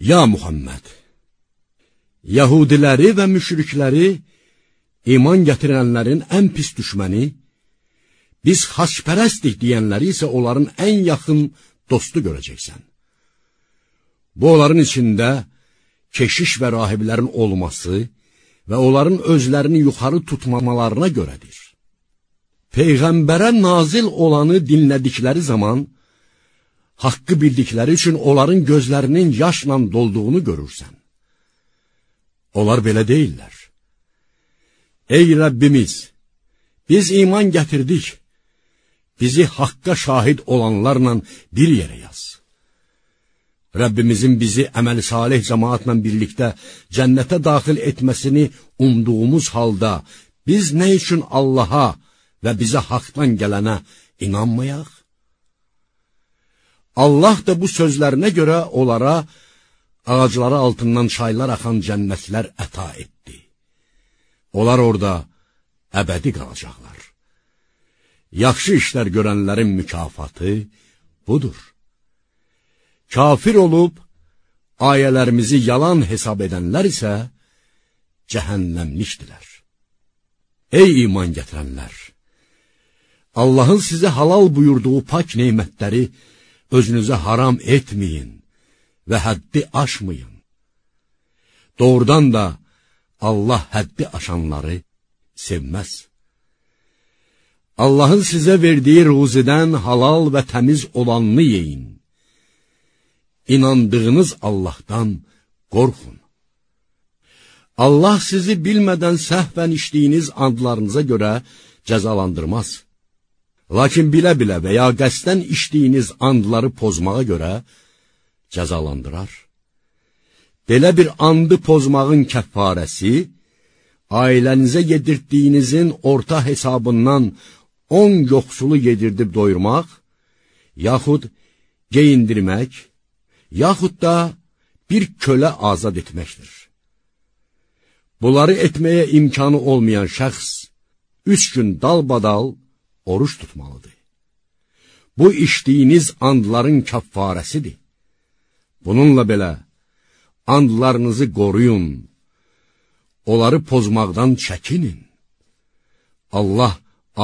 Ya Muhammed, Yahudiləri və müşrikləri iman gətirənlərin ən pis düşməni, biz xaçpərəstik deyənləri isə onların ən yaxın dostu görəcəksən. Bu, onların içində keşiş və rahiblərin olması və onların özlərini yuxarı tutmamalarına görədir. Peyğəmbərə nazil olanı dinlədikləri zaman, haqqı bildikləri üçün onların gözlərinin yaşla dolduğunu görürsən. Onlar belə deyirlər. Ey Rəbbimiz, biz iman gətirdik, bizi haqqa şahid olanlarla bir yerə yaz. Rəbbimizin bizi əməli salih cəmaatla birlikdə cənnətə daxil etməsini umduğumuz halda, biz nə üçün Allaha və bizə haqdan gələnə inanmayaq? Allah da bu sözlərinə görə onlara ağacları altından çaylar axan cənnətlər əta etdi. Onlar orada əbədi qalacaqlar. Yaxşı işlər görənlərin mükafatı budur. Kafir olub, ayələrimizi yalan hesab edənlər isə cəhənnəmlikdilər. Ey iman gətirənlər! Allahın sizə halal buyurduğu pak neymətləri özünüzə haram etməyin və həddi aşmayın. Doğrudan da Allah həddi aşanları sevməz. Allahın sizə verdiyi ruzidən halal və təmiz olanını yeyin. İnandığınız Allahdan qorxun. Allah sizi bilmədən səhvən işdiyiniz andlarınıza görə cəzalandırmaz. Lakin bilə-bilə və ya qəsdən işdiyiniz andları pozmağa görə cəzalandırar. Belə bir andı pozmağın kəffarəsi, ailənizə yedirdiyinizin orta hesabından on yoxsulu yedirdib doyurmaq, yaxud geyindirmək, yaxud da bir kölə azad etməkdir. Bunları etməyə imkanı olmayan şəxs, üç gün dalbadal oruç tutmalıdır. Bu işdiyiniz andların kəffarəsidir. Bununla belə, andlarınızı qoruyun, onları pozmaqdan çəkinin. Allah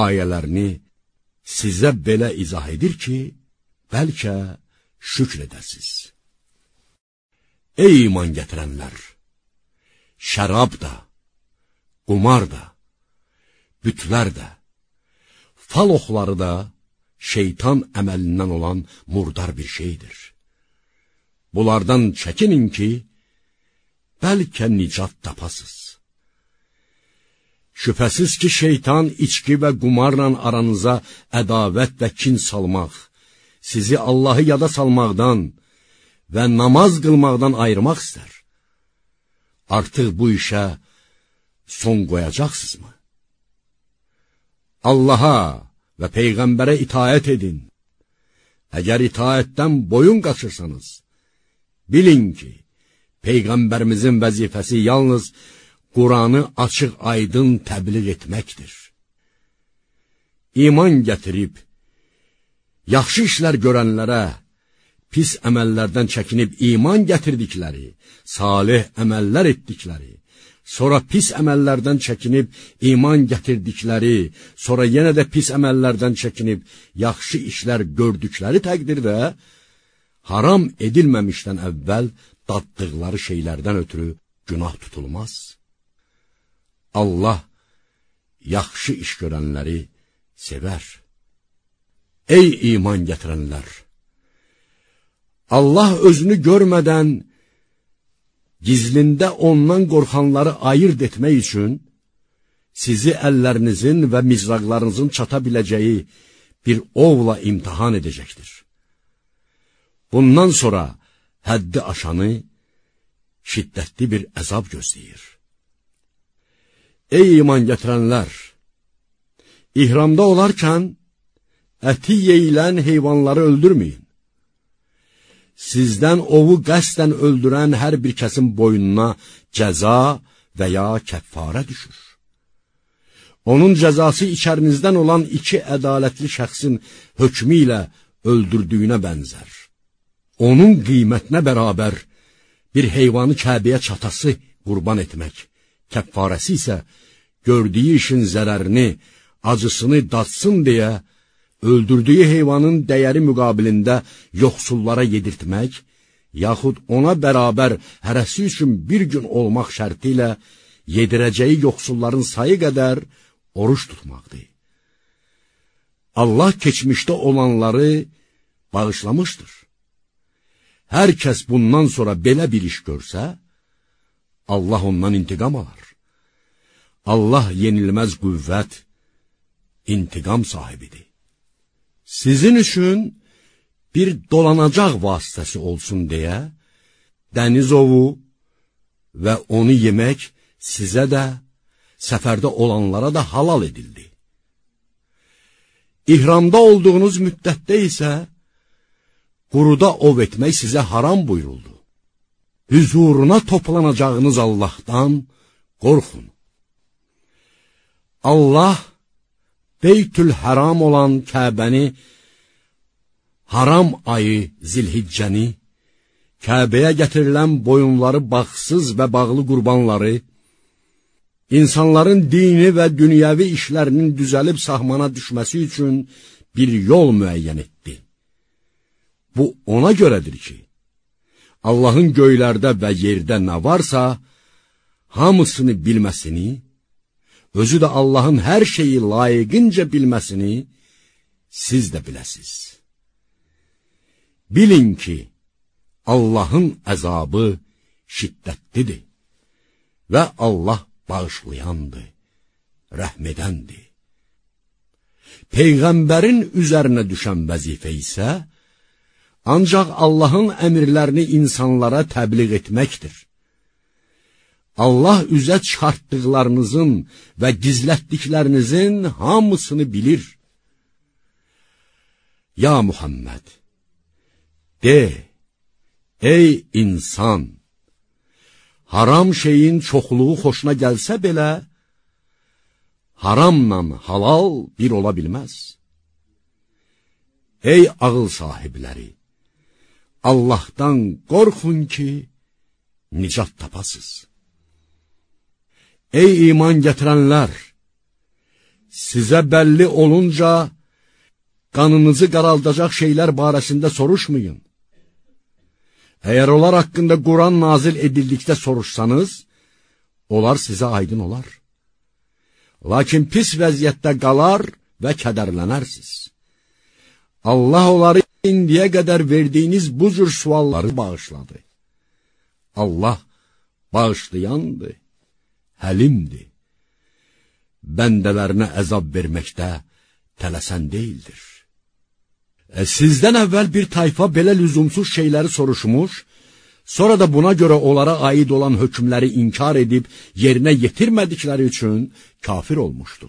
ayələrini sizə belə izah edir ki, bəlkə şükr edəsiz. Ey iman gətirənlər! Şərab da, qumar da, bütlər də, fal oxları da şeytan əməlindən olan murdar bir şeydir. Bunlardan çəkinin ki, bəlkə nicat tapasız. Şübhəsiz ki, şeytan içki və qumarla aranıza ədavət və kin salmaq, sizi Allahı yada salmaqdan və namaz qılmaqdan ayırmaq istər. Artıq bu işə son qoyacaqsınızmı? Allaha və Peyğəmbərə itaət edin. Əgər itaətdən boyun qaçırsanız, bilin ki, Peyğəmbərimizin vəzifəsi yalnız Quranı açıq aydın təbliğ etməkdir. İman gətirib, yaxşı işlər görənlərə, pis əməllərdən çəkinib iman gətirdikləri, salih əməllər etdikləri, sonra pis əməllərdən çəkinib iman gətirdikləri, sonra yenə də pis əməllərdən çəkinib yaxşı işlər gördükləri təqdirdə, haram edilməmişdən əvvəl daddıqları şeylərdən ötürü günah tutulmaz. Allah yaxşı iş görənləri sevər. Ey iman gətirənlər! Allah özünü görmədən gizlində ondan qorxanları ayırt etmək üçün sizi əllərinizin və mizraqlarınızın çata biləcəyi bir ovla imtihan edəcəkdir. Bundan sonra həddi aşanı şiddətli bir əzab gözləyir. Ey iman gətirənlər! İhramda olarkən əti yeyilən heyvanları öldürməyin. Sizdən ovu qəsdən öldürən hər bir kəsin boynuna cəza və ya kəffarə düşür. Onun cəzası içərinizdən olan iki ədalətli şəxsin hökmü ilə öldürdüyünə bənzər. Onun qiymətinə bərabər bir heyvanı Kəbəyə çatası qurban etmək, kəffarəsi isə gördüyü işin zərərini, acısını datsın deyə öldürdüyü heyvanın dəyəri müqabilində yoxsullara yedirtmək, yaxud ona bərabər hərəsi üçün bir gün olmaq şərti ilə yedirəcəyi yoxsulların sayı qədər oruç tutmaqdır. Allah keçmişdə olanları bağışlamışdır. Hər kəs bundan sonra belə bir iş görsə, Allah ondan intiqam alar. Allah yenilməz qüvvət, intiqam sahibidir. Sizin üçün bir dolanacaq vasitəsi olsun deyə, dəniz ovu və onu yemək sizə də, səfərdə olanlara da halal edildi. İhramda olduğunuz müddətdə isə, quruda ov etmək sizə haram buyuruldu. Hüzuruna toplanacağınız Allahdan qorxun. Allah Beytül Həram olan Kəbəni, haram ayı Zilhiccəni, Kəbəyə gətirilən boyunları baxsız və bağlı qurbanları, insanların dini və dünyəvi işlərinin düzəlib sahmana düşməsi üçün bir yol müəyyən etdi. Bu ona görədir ki, Allahın göylərdə və yerdə nə varsa, hamısını bilməsini, özü də Allahın hər şeyi layiqincə bilməsini siz də biləsiz. Bilin ki, Allahın əzabı şiddətlidir və Allah bağışlayandır, rəhmədəndir. Peyğəmbərin üzərinə düşən vəzifə isə ancaq Allahın əmirlərini insanlara təbliğ etməkdir. Allah üzə çıxartdıqlarınızın və gizlətdiklərinizin hamısını bilir. Ya Muhammed, de, ey insan, haram şeyin çoxluğu xoşuna gəlsə belə, haramla halal bir ola bilməz. Ey ağıl sahibləri! Allahdan qorxun ki, nicat tapasız. Ey iman gətirənlər! Sizə bəlli olunca, qanınızı qaraldacaq şeylər barəsində soruşmayın. Əgər onlar haqqında Quran nazil edildikdə soruşsanız, onlar sizə aydın olar. Lakin pis vəziyyətdə qalar və kədərlənərsiz. Allah onları indiyə qədər verdiyiniz bu cür sualları bağışladı. Allah bağışlayandır, həlimdir. Bəndələrinə əzab verməkdə tələsən deyildir. E, sizdən əvvəl bir tayfa belə lüzumsuz şeyləri soruşmuş, sonra da buna görə onlara aid olan hökmləri inkar edib yerinə yetirmədikləri üçün kafir olmuşdu.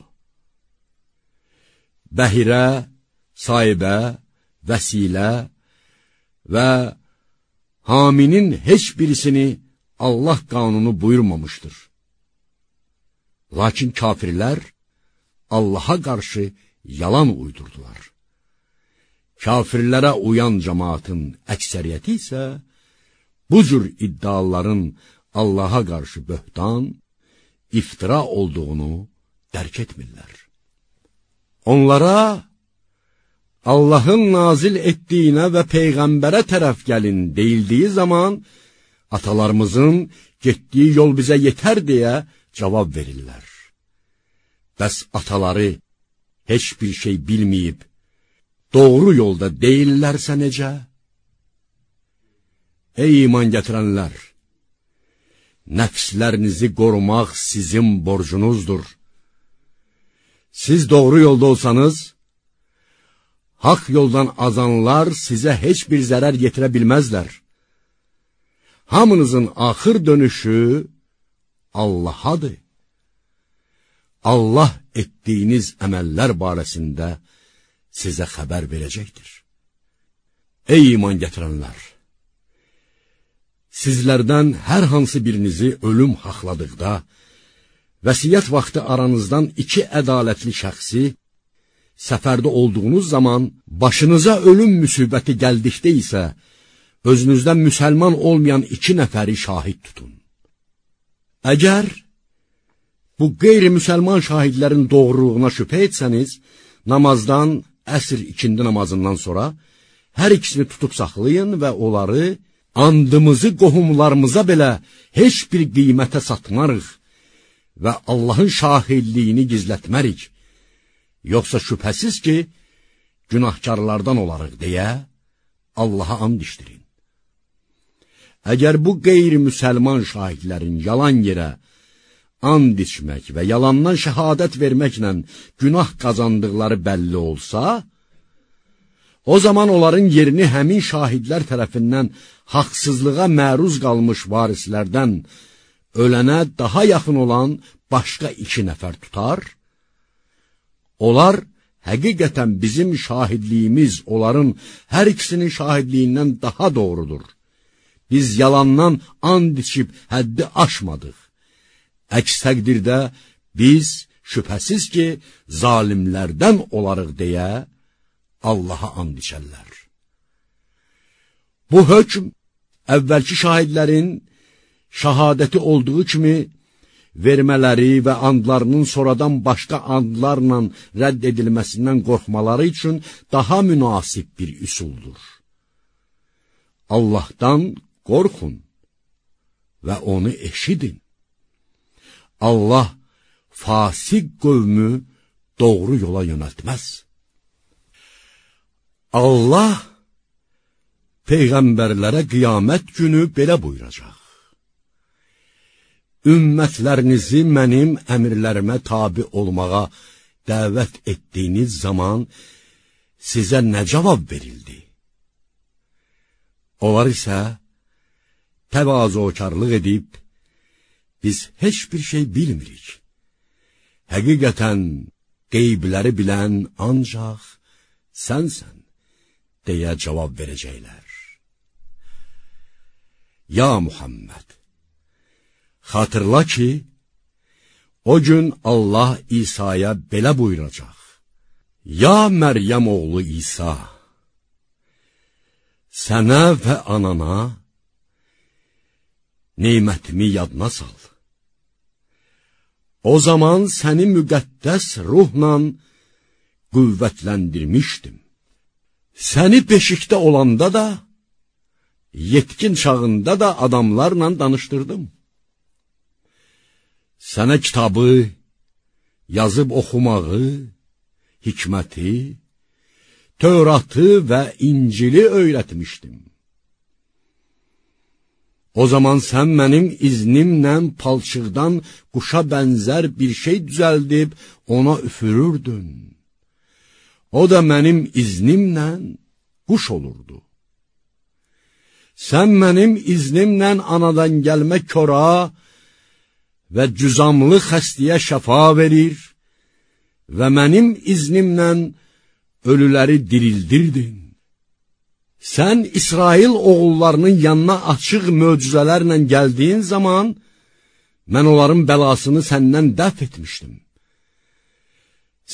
Bəhirə, sahibə, vəsilə və haminin heç birisini Allah qanunu buyurmamışdır. Lakin kafirlər Allaha qarşı yalan uydurdular. Kafirlərə uyan cəmaatın əksəriyyəti isə bu cür iddiaların Allaha qarşı böhtan, iftira olduğunu dərk etmirlər. Onlara Allahın nazil etdiyinə və Peyğəmbərə tərəf gəlin deyildiyi zaman, atalarımızın getdiyi yol bizə yetər deyə cavab verirlər. Bəs ataları heç bir şey bilməyib, doğru yolda deyillərsə necə? Ey iman gətirənlər! Nəfslərinizi qorumaq sizin borcunuzdur. Siz doğru yolda olsanız, haq yoldan azanlar sizə heç bir zərər yetirə bilməzlər. Hamınızın axır dönüşü Allahadır. Allah etdiyiniz əməllər barəsində sizə xəbər verəcəkdir. Ey iman gətirənlər! Sizlərdən hər hansı birinizi ölüm haqladıqda, vəsiyyət vaxtı aranızdan iki ədalətli şəxsi, səfərdə olduğunuz zaman başınıza ölüm müsibəti gəldikdə isə, özünüzdən müsəlman olmayan iki nəfəri şahid tutun. Əgər bu qeyri-müsəlman şahidlərin doğruluğuna şübhə etsəniz, namazdan, əsr ikindi namazından sonra hər ikisini tutub saxlayın və onları andımızı qohumlarımıza belə heç bir qiymətə satmarıq və Allahın şahidliyini gizlətmərik. Yoxsa şübhəsiz ki, günahkarlardan olarıq deyə Allaha and işdirin. Əgər bu qeyri-müsəlman şahidlərin yalan yerə and içmək və yalandan şəhadət verməklə günah qazandıqları bəlli olsa, o zaman onların yerini həmin şahidlər tərəfindən haqsızlığa məruz qalmış varislərdən ölənə daha yaxın olan başqa iki nəfər tutar, onlar həqiqətən bizim şahidliyimiz onların hər ikisinin şahidliyindən daha doğrudur. Biz yalandan and içib həddi aşmadıq. Əks təqdirdə biz şübhəsiz ki, zalimlərdən olarıq deyə Allaha and içərlər. Bu hökm əvvəlki şahidlərin şahadəti olduğu kimi vermələri və andlarının sonradan başqa andlarla rədd edilməsindən qorxmaları üçün daha münasib bir üsuldur. Allahdan qorxun və onu eşidin. Allah fasik qövmü doğru yola yönəltməz. Allah peyğəmbərlərə qiyamət günü belə buyuracaq. Ümmətlərinizi mənim əmirlərimə tabi olmağa dəvət etdiyiniz zaman sizə nə cavab verildi? Onlar isə təvazökarlıq edib, biz heç bir şey bilmirik. Həqiqətən qeybləri bilən ancaq sənsən, deyə cavab verəcəklər. Ya Muhammed, xatırla ki, o gün Allah İsa'ya belə buyuracaq. Ya Məryəm oğlu İsa, sənə və anana, neymətimi yadına sal. O zaman səni müqəddəs ruhla qüvvətləndirmişdim. Səni beşikdə olanda da, yetkin çağında da adamlarla danışdırdım. Sənə kitabı, yazıb oxumağı, hikməti, Tövratı və İncili öyrətmişdim. O zaman sən mənim iznimlə palçıqdan quşa bənzər bir şey düzəldib ona üfürürdün. O da mənim iznimlə quş olurdu. Sən mənim iznimlə anadan gəlmə kora və cüzamlı xəstiyə şəfa verir və mənim iznimlə ölüləri dirildirdin. Sən İsrail oğullarının yanına açıq möcüzələrlə gəldiyin zaman, mən onların bəlasını səndən dəf etmişdim.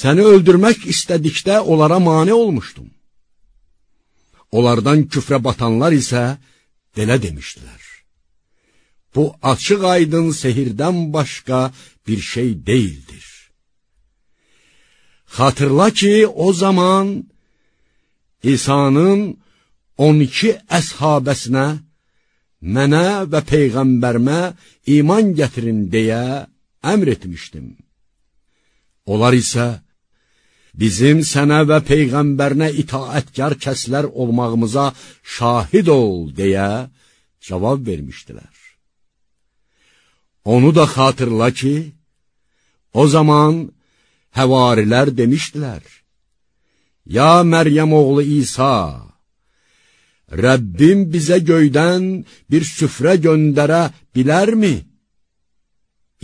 Səni öldürmək istədikdə onlara mane olmuşdum. Onlardan küfrə batanlar isə belə demişdilər. Bu açıq aydın sehirdən başqa bir şey deyildir. Xatırla ki, o zaman İsa'nın 12 əshabəsinə, mənə və Peyğəmbərimə iman gətirin deyə əmr etmişdim. Onlar isə, bizim sənə və Peyğəmbərinə itaətkar kəslər olmağımıza şahid ol deyə cavab vermişdilər. Onu da xatırla ki, o zaman həvarilər demişdilər, Ya Məryəm oğlu İsa, Rəbbim bizə göydən bir süfrə göndərə bilərmi?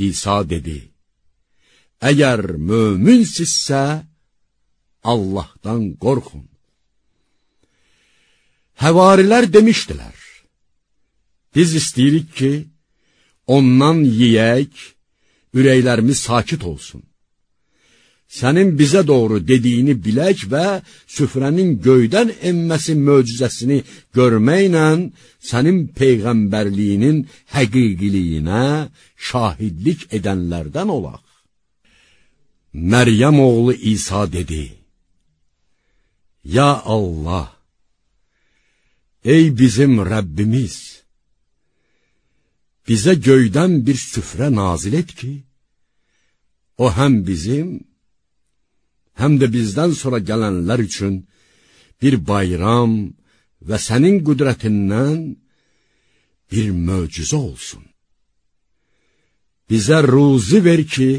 İsa dedi, əgər möminsizsə, Allahdan qorxun. Həvarilər demişdilər, biz istəyirik ki, ondan yiyək, ürəklərimiz sakit olsun. Sənin bizə doğru dediyini bilək və süfrənin göydən enməsi möcüzəsini görməklə sənin peyğəmbərliyinin həqiqiliyinə şahidlik edənlərdən olaq. Məryəm oğlu İsa dedi, Ya Allah, ey bizim Rəbbimiz, bizə göydən bir süfrə nazil et ki, o həm bizim, həm də bizdən sonra gələnlər üçün bir bayram və sənin qüdrətindən bir möcüzə olsun. Bizə ruzi ver ki,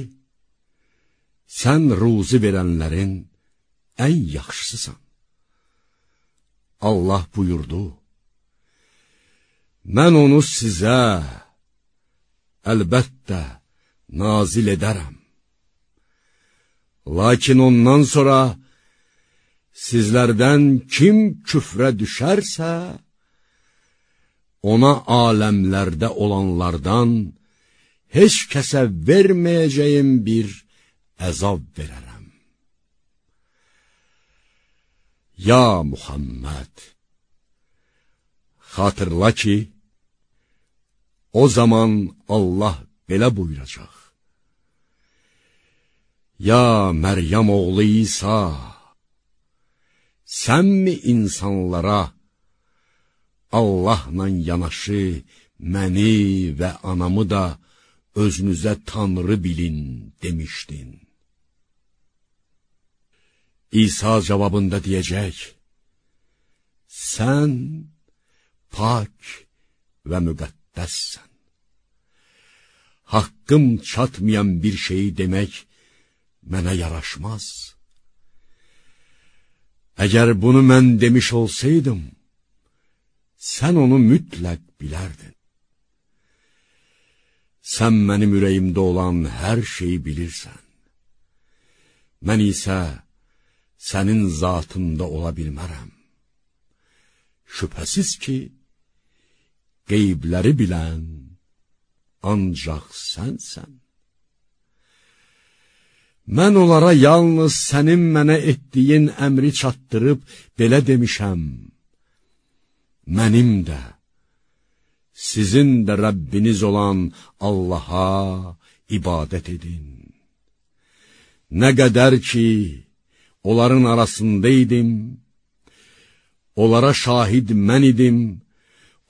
sən ruzi verənlərin ən yaxşısısan. Allah buyurdu, mən onu sizə əlbəttə nazil edərəm. Lakin ondan sonra sizlərdən kim küfrə düşərsə, ona aləmlərdə olanlardan heç kəsə verməyəcəyim bir əzab verərəm. Ya Muhammed, xatırla ki, o zaman Allah belə buyuracaq. Ya Məryəm oğlu İsa, sənmi insanlara Allahla yanaşı məni və anamı da özünüzə tanrı bilin demişdin. İsa cavabında deyəcək, sən pak və müqəddəssən. Haqqım çatmayan bir şeyi demək mənə yaraşmaz. Əgər bunu mən demiş olsaydım, sən onu mütləq bilərdin. Sən mənim ürəyimdə olan hər şeyi bilirsən. Mən isə sənin zatında ola bilmərəm. Şübhəsiz ki, qeybləri bilən ancaq sənsən. Mən onlara yalnız sənin mənə etdiyin əmri çatdırıb belə demişəm. Mənim də, sizin də Rəbbiniz olan Allaha ibadət edin. Nə qədər ki, onların arasındaydım, onlara şahid mən idim,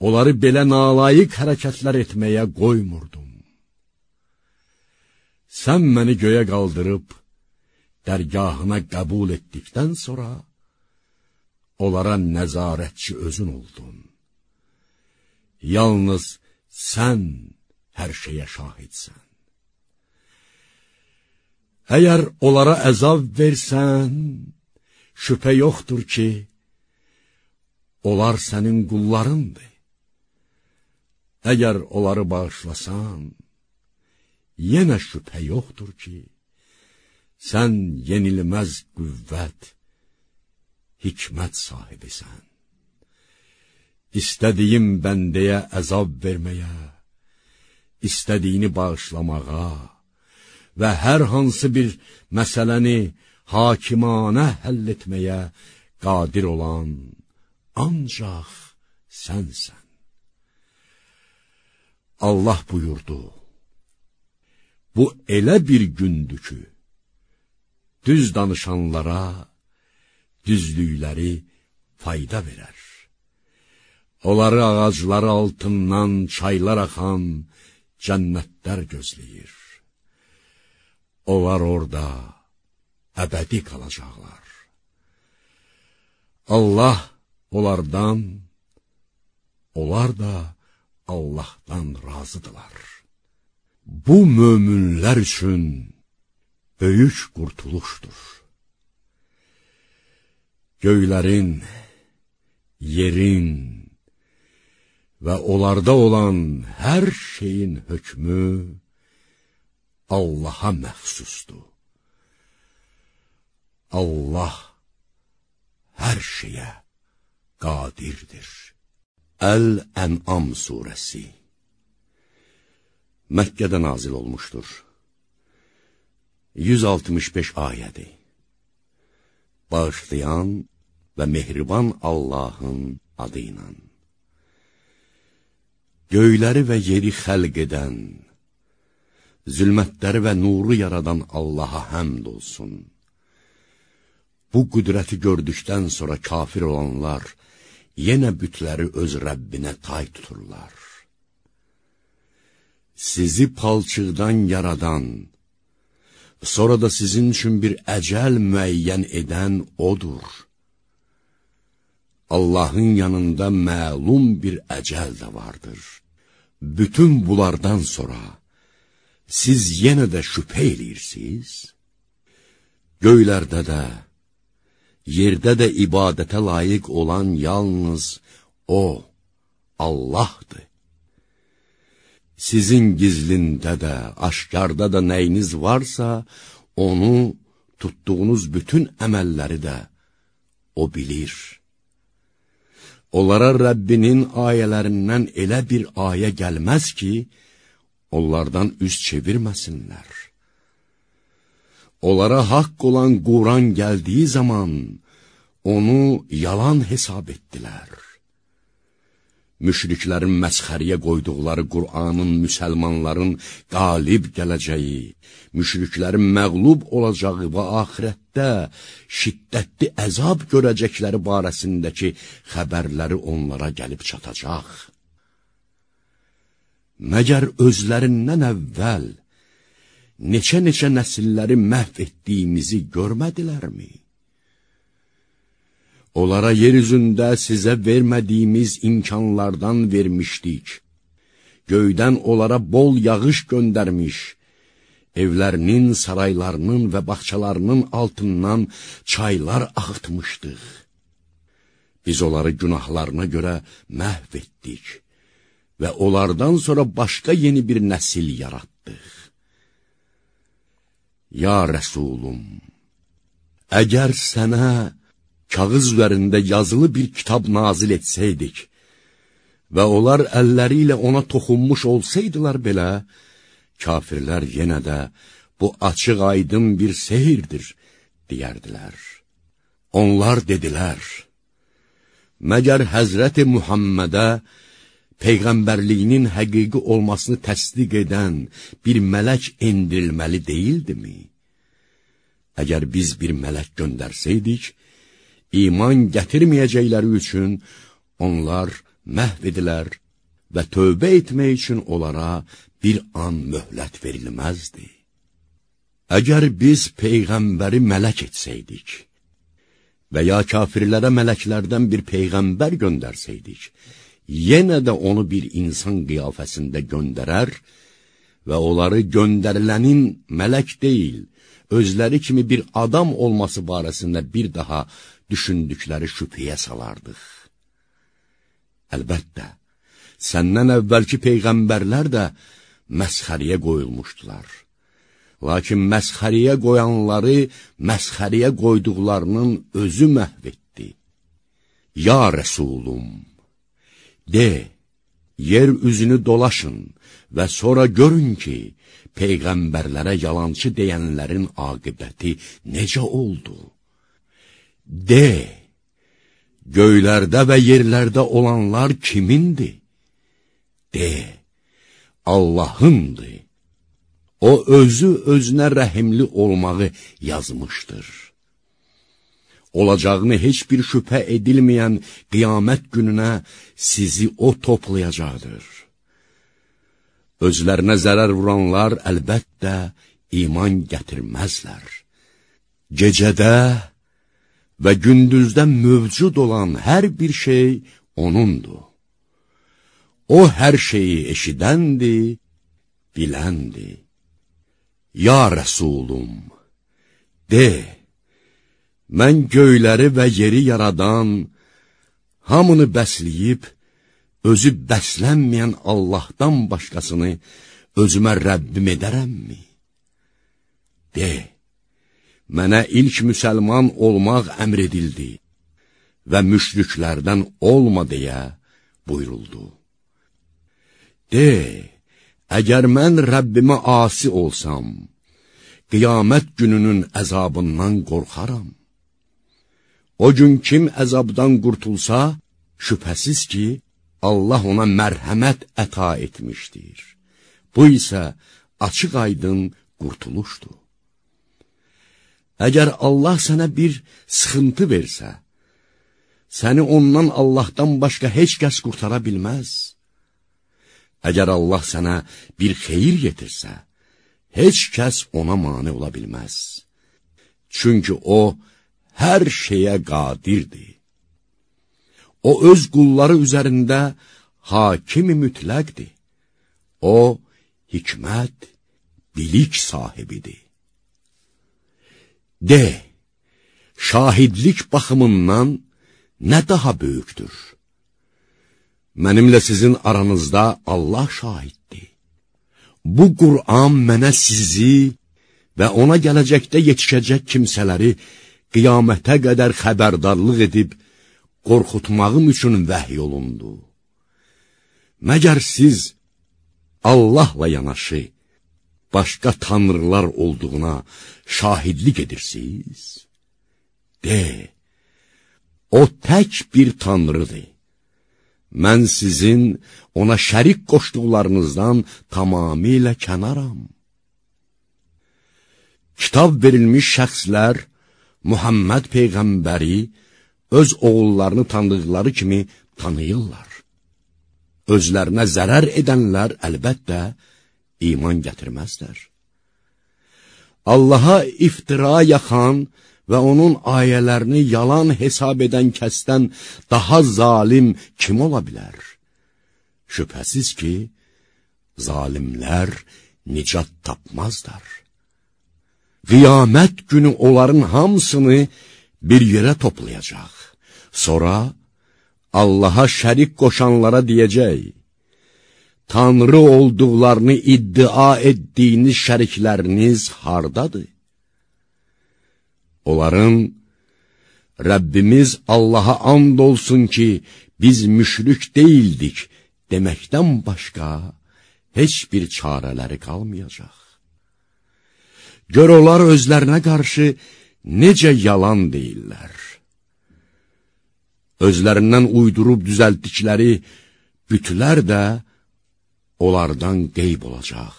onları belə nalayıq hərəkətlər etməyə qoymurdum. Sən məni göyə qaldırıb, dərgahına qəbul etdikdən sonra, onlara nəzarətçi özün oldun. Yalnız sən hər şeyə şahidsən. Əgər onlara əzab versən, şübhə yoxdur ki, onlar sənin qullarındır. Əgər onları bağışlasan, yenə şübhə yoxdur ki, sən yenilməz qüvvət, hikmət sahibisən. İstədiyim bəndəyə əzab verməyə, istədiyini bağışlamağa və hər hansı bir məsələni hakimanə həll etməyə qadir olan ancaq sənsən. Allah buyurdu, bu elə bir gündür ki, düz danışanlara düzlükləri fayda verər. Onları ağacları altından çaylar axan cənnətlər gözləyir. Onlar orada əbədi qalacaqlar. Allah onlardan, onlar da Allahdan razıdırlar. Bu möminlər üçün böyük qurtuluşdur. Göylərin, yerin və onlarda olan hər şeyin hökmü Allaha məxsusdur. Allah hər şeyə qadirdir. Əl-Ən'am surəsi Məkkədə nazil olmuşdur. 165 ayədir. Bağışlayan və mehriban Allahın adı ilə. Göyləri və yeri xəlq edən, zülmətləri və nuru yaradan Allaha həmd olsun. Bu qüdrəti gördükdən sonra kafir olanlar yenə bütləri öz Rəbbinə tay tuturlar. Sizi palçıqdan yaradan, sonra da sizin üçün bir əcəl müəyyən edən odur. Allahın yanında məlum bir əcəl də vardır. Bütün bunlardan sonra siz yenə də şübhə eləyirsiniz? Göylərdə də, yerdə də ibadətə layiq olan yalnız O, Allahdır. Sizin gizlində də, aşkarda da nəyiniz varsa, onu, tutduğunuz bütün əməlləri də O bilir. Onlara Rəbbinin ayələrindən elə bir ayə gəlməz ki, onlardan üz çevirməsinlər. Onlara haqq olan Quran gəldiyi zaman, onu yalan hesab etdilər. Müşriklərin məsxəriyə qoyduqları Qur'anın müsəlmanların qalib gələcəyi, müşriklərin məqlub olacağı və axirətdə şiddətli əzab görəcəkləri barəsindəki xəbərləri onlara gəlib çatacaq. Məgər özlərindən əvvəl neçə-neçə nəsilləri məhv etdiyimizi görmədilərmi? Onlara yer üzündə sizə vermədiyimiz imkanlardan vermişdik. Göydən onlara bol yağış göndərmiş, evlərinin, saraylarının və bağçalarının altından çaylar axıtmışdıq. Biz onları günahlarına görə məhv etdik və onlardan sonra başqa yeni bir nəsil yaratdıq. Ya Rəsulum, əgər sənə kağız üzərində yazılı bir kitab nazil etsəydik və onlar əlləri ilə ona toxunmuş olsaydılar belə, kafirlər yenə də bu açıq aydın bir sehirdir, deyərdilər. Onlar dedilər, məgər Həzrəti Muhammədə Peyğəmbərliyinin həqiqi olmasını təsdiq edən bir mələk endirilməli deyildimi? Əgər biz bir mələk göndərsəydik, iman gətirməyəcəkləri üçün onlar məhv edilər və tövbə etmək üçün onlara bir an möhlət verilməzdi. Əgər biz Peyğəmbəri mələk etsəydik və ya kafirlərə mələklərdən bir Peyğəmbər göndərsəydik, yenə də onu bir insan qiyafəsində göndərər və onları göndərilənin mələk deyil, özləri kimi bir adam olması barəsində bir daha düşündükləri şübhəyə salardıq. Əlbəttə, səndən əvvəlki peyğəmbərlər də məsxəriyə qoyulmuşdular. Lakin məsxəriyə qoyanları məsxəriyə qoyduqlarının özü məhv etdi. Ya Rəsulum, de, yer üzünü dolaşın və sonra görün ki, peyğəmbərlərə yalancı deyənlərin aqibəti necə oldu? De, göylərdə və yerlərdə olanlar kimindir? De, Allahındır. O özü özünə rəhimli olmağı yazmışdır. Olacağını heç bir şübhə edilməyən qiyamət gününə sizi o toplayacaqdır. Özlərinə zərər vuranlar əlbəttə iman gətirməzlər. Gecədə və gündüzdə mövcud olan hər bir şey O'nundur. O hər şeyi eşidəndir, biləndir. Ya Rəsulum, de, mən göyləri və yeri yaradan, hamını bəsləyib, özü bəslənməyən Allahdan başqasını özümə Rəbbim edərəmmi? De, mənə ilk müsəlman olmaq əmr edildi və müşriklərdən olma deyə buyuruldu. De, əgər mən Rəbbimə asi olsam, qiyamət gününün əzabından qorxaram. O gün kim əzabdan qurtulsa, şübhəsiz ki, Allah ona mərhəmət əta etmişdir. Bu isə açıq aydın qurtuluşdur. Əgər Allah sənə bir sıxıntı versə, səni ondan Allahdan başqa heç kəs qurtara bilməz. Əgər Allah sənə bir xeyir yetirsə, heç kəs ona mane ola bilməz. Çünki o, hər şeyə qadirdir. O, öz qulları üzərində hakimi mütləqdir. O, hikmət, bilik sahibidir. De, şahidlik baxımından nə daha böyükdür? Mənimlə sizin aranızda Allah şahiddir. Bu Qur'an mənə sizi və ona gələcəkdə yetişəcək kimsələri qiyamətə qədər xəbərdarlıq edib, qorxutmağım üçün vəhy olundu. Məgər siz Allahla yanaşı, başqa tanrılar olduğuna şahidlik edirsiniz? De, o tək bir tanrıdır. Mən sizin ona şərik qoşduqlarınızdan tamamilə kənaram. Kitab verilmiş şəxslər Muhammed Peyğəmbəri öz oğullarını tanıdıqları kimi tanıyırlar. Özlərinə zərər edənlər əlbəttə iman gətirməzlər. Allaha iftira yaxan və onun ayələrini yalan hesab edən kəsdən daha zalim kim ola bilər? Şübhəsiz ki, zalimlər nicat tapmazlar. Qiyamət günü onların hamısını bir yerə toplayacaq. Sonra Allaha şərik qoşanlara deyəcək, Tanrı olduqlarını iddia etdiyiniz şərikləriniz hardadır? Onların, Rəbbimiz Allaha and olsun ki, biz müşrik deyildik deməkdən başqa heç bir çarələri qalmayacaq. Gör onlar özlərinə qarşı necə yalan deyirlər. Özlərindən uydurub düzəltdikləri bütlər də onlardan qeyb olacaq.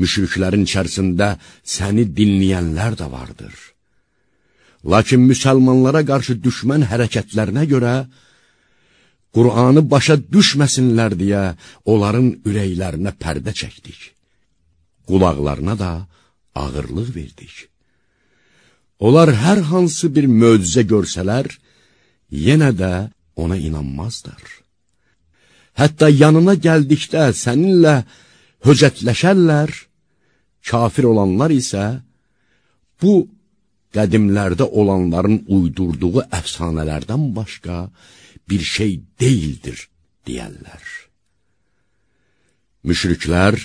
Müşriklərin içərisində səni dinləyənlər də vardır. Lakin müsəlmanlara qarşı düşmən hərəkətlərinə görə, Qur'anı başa düşməsinlər deyə onların ürəklərinə pərdə çəkdik. Qulaqlarına da ağırlıq verdik. Onlar hər hansı bir möcüzə görsələr, yenə də ona inanmazlar. Hətta yanına gəldikdə səninlə höcətləşərlər, kafir olanlar isə bu qədimlərdə olanların uydurduğu əfsanələrdən başqa bir şey deyildir, deyərlər. Müşriklər,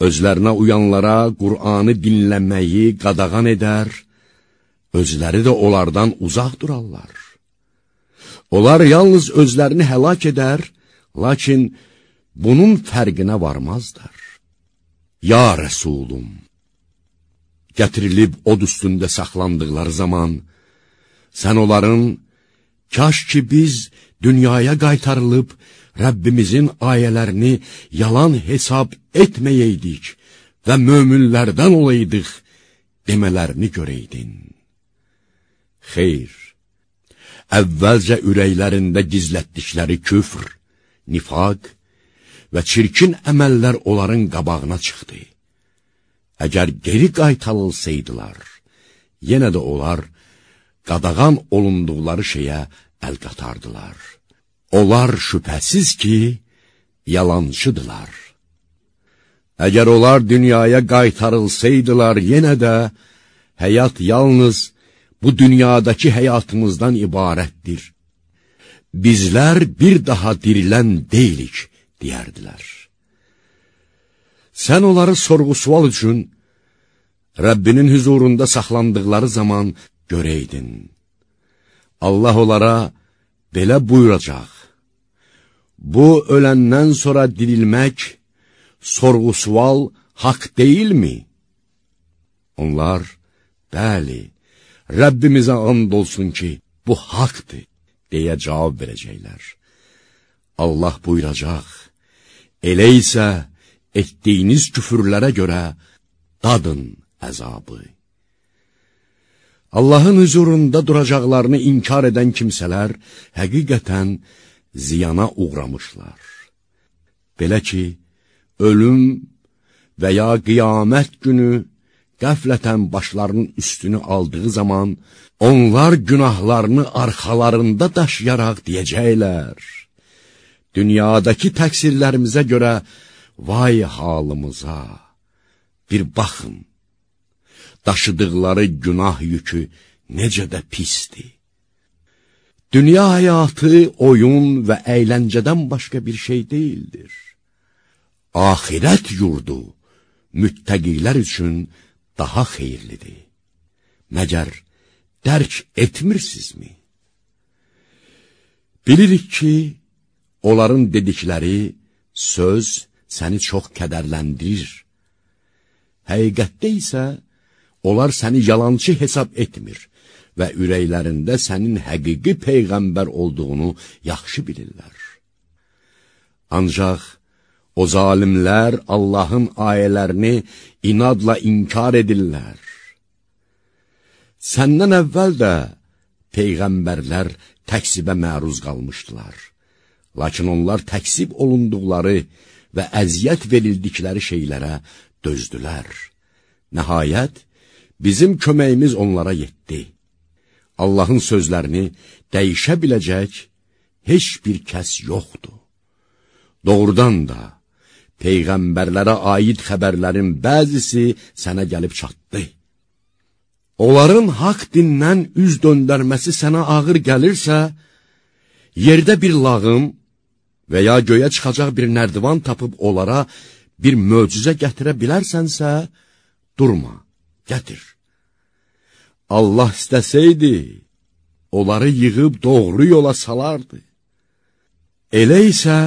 özlərinə uyanlara Qur'anı dinləməyi qadağan edər, özləri də onlardan uzaq durarlar. Onlar yalnız özlərini həlak edər, lakin bunun fərqinə varmazlar. Ya Rəsulum! Gətirilib od üstündə saxlandıqları zaman, sən onların, kaş ki biz dünyaya qaytarılıb, Rəbbimizin ayələrini yalan hesab etməyəydik və möminlərdən olaydıq demələrini görəydin. Xeyr, əvvəlcə ürəklərində gizlətdikləri küfr, nifaq və çirkin əməllər onların qabağına çıxdı. Əgər geri qaytalılsaydılar, yenə də onlar qadağan olunduqları şeyə əl qatardılar. Onlar şübhəsiz ki, yalançıdılar. Əgər onlar dünyaya qaytarılsaydılar, yenə də həyat yalnız bu dünyadakı həyatımızdan ibarətdir. Bizlər bir daha dirilən deyilik, deyərdilər. Sən onları sorğu-sual üçün Rəbbinin hüzurunda saxlandıqları zaman görəydin. Allah onlara belə buyuracaq. Bu, öləndən sonra dirilmək, sorğu-sual haqq deyilmi? Onlar, bəli, Rəbbimizə and olsun ki, bu haqdır, deyə cavab verəcəklər. Allah buyuracaq, elə isə etdiyiniz küfürlərə görə dadın əzabı. Allahın hüzurunda duracaqlarını inkar edən kimsələr həqiqətən ziyana uğramışlar. Belə ki, ölüm və ya qiyamət günü qəflətən başlarının üstünü aldığı zaman, onlar günahlarını arxalarında daşıyaraq deyəcəklər. Dünyadakı təqsirlərimizə görə vay halımıza, bir baxın, daşıdıqları günah yükü necə də pisdir. Dünya həyatı oyun və əyləncədən başqa bir şey deyildir. Ahirət yurdu müttəqilər üçün daha xeyirlidir. Məgər dərk etmirsinizmi? Bilirik ki, onların dedikləri söz səni çox kədərləndirir. Həqiqətdə isə onlar səni yalançı hesab etmir və ürəklərində sənin həqiqi peyğəmbər olduğunu yaxşı bilirlər. Ancaq o zalimlər Allahın ayələrini inadla inkar edirlər. Səndən əvvəl də peyğəmbərlər təksibə məruz qalmışdılar. Lakin onlar təksib olunduqları və əziyyət verildikləri şeylərə dözdülər. Nəhayət, bizim köməyimiz onlara yetdi. Allahın sözlərini dəyişə biləcək heç bir kəs yoxdur. Doğrudan da, Peyğəmbərlərə aid xəbərlərin bəzisi sənə gəlib çatdı. Onların haqq dindən üz döndərməsi sənə ağır gəlirsə, yerdə bir lağım və ya göyə çıxacaq bir nərdivan tapıb onlara bir möcüzə gətirə bilərsənsə, durma, gətir. Allah istəsəydi, onları yığıb doğru yola salardı. Elə isə,